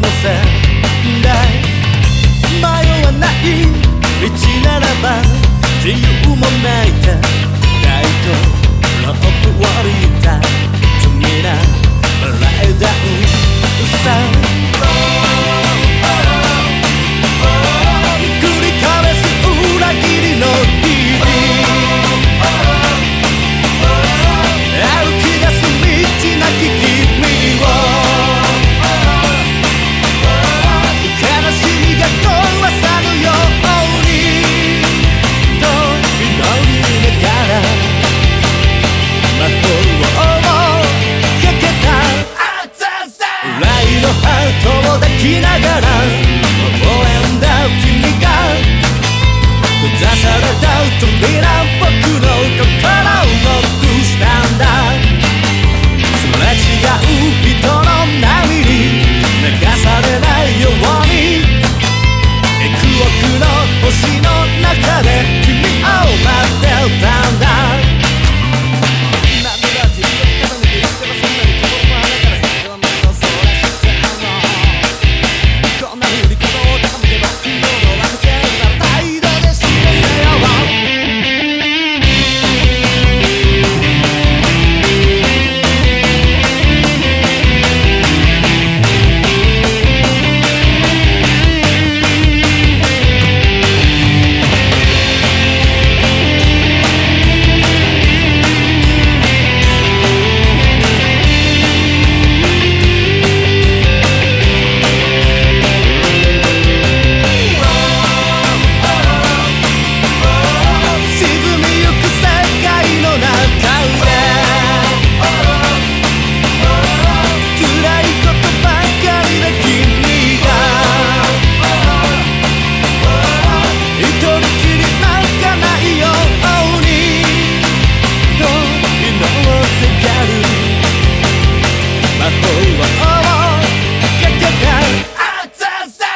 の迷わない。道ならば自由もない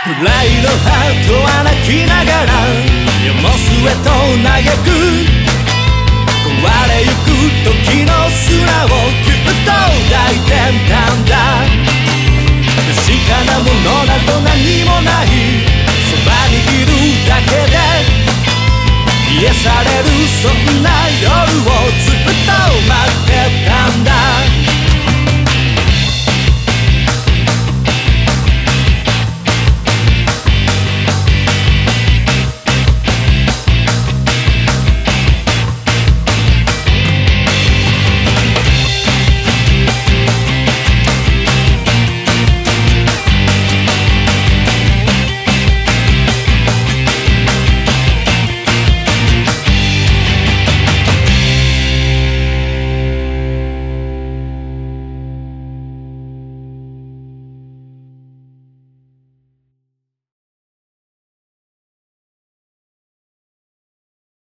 ライのハートは泣きながら夜も末と嘆く。壊れゆく時の砂をぎゅっと抱いてたんだ。確かなものなど何もない。そばにいるだけで癒される。